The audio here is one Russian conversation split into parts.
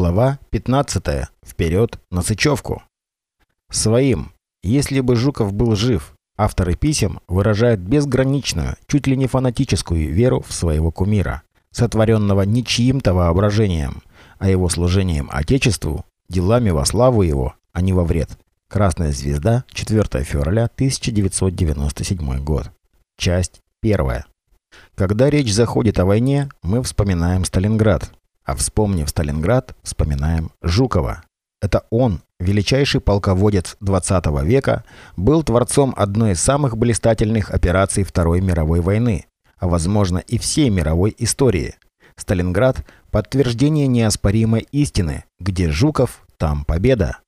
Глава 15. Вперед на Сычевку. Своим. Если бы Жуков был жив, авторы писем выражают безграничную, чуть ли не фанатическую веру в своего кумира, сотворенного не чьим-то воображением, а его служением Отечеству, делами во славу его, а не во вред. Красная звезда, 4 февраля 1997 год. Часть 1. Когда речь заходит о войне, мы вспоминаем Сталинград. А вспомнив Сталинград, вспоминаем Жукова. Это он, величайший полководец 20 века, был творцом одной из самых блистательных операций Второй мировой войны, а возможно и всей мировой истории. Сталинград – подтверждение неоспоримой истины, где Жуков, там победа.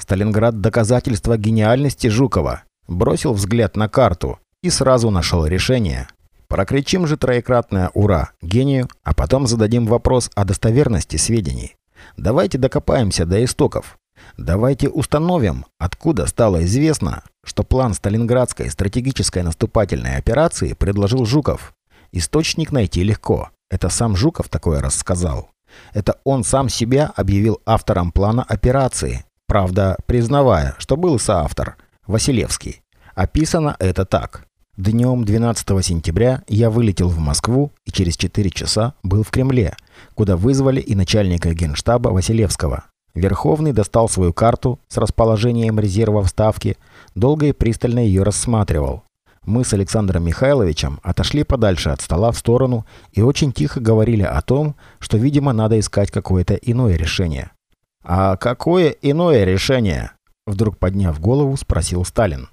Сталинград – доказательство гениальности Жукова. Бросил взгляд на карту и сразу нашел решение – Прокричим же троекратное «Ура!» гению, а потом зададим вопрос о достоверности сведений. Давайте докопаемся до истоков. Давайте установим, откуда стало известно, что план Сталинградской стратегической наступательной операции предложил Жуков. Источник найти легко. Это сам Жуков такое рассказал. Это он сам себя объявил автором плана операции, правда, признавая, что был соавтор, Василевский. Описано это так. Днем 12 сентября я вылетел в Москву и через 4 часа был в Кремле, куда вызвали и начальника генштаба Василевского. Верховный достал свою карту с расположением резерва в Ставке, долго и пристально ее рассматривал. Мы с Александром Михайловичем отошли подальше от стола в сторону и очень тихо говорили о том, что, видимо, надо искать какое-то иное решение. «А какое иное решение?» Вдруг подняв голову, спросил Сталин.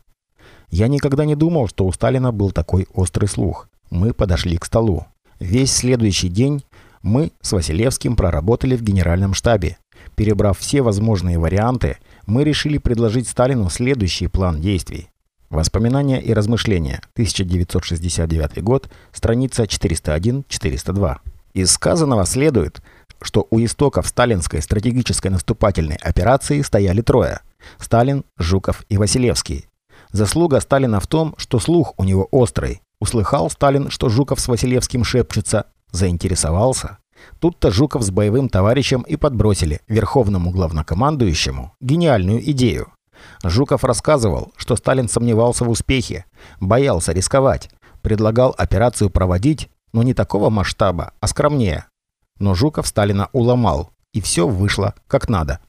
Я никогда не думал, что у Сталина был такой острый слух. Мы подошли к столу. Весь следующий день мы с Василевским проработали в генеральном штабе. Перебрав все возможные варианты, мы решили предложить Сталину следующий план действий. Воспоминания и размышления. 1969 год. Страница 401-402. Из сказанного следует, что у истоков сталинской стратегической наступательной операции стояли трое – Сталин, Жуков и Василевский. Заслуга Сталина в том, что слух у него острый. Услыхал Сталин, что Жуков с Василевским шепчется. Заинтересовался. Тут-то Жуков с боевым товарищем и подбросили верховному главнокомандующему гениальную идею. Жуков рассказывал, что Сталин сомневался в успехе, боялся рисковать, предлагал операцию проводить, но не такого масштаба, а скромнее. Но Жуков Сталина уломал, и все вышло как надо.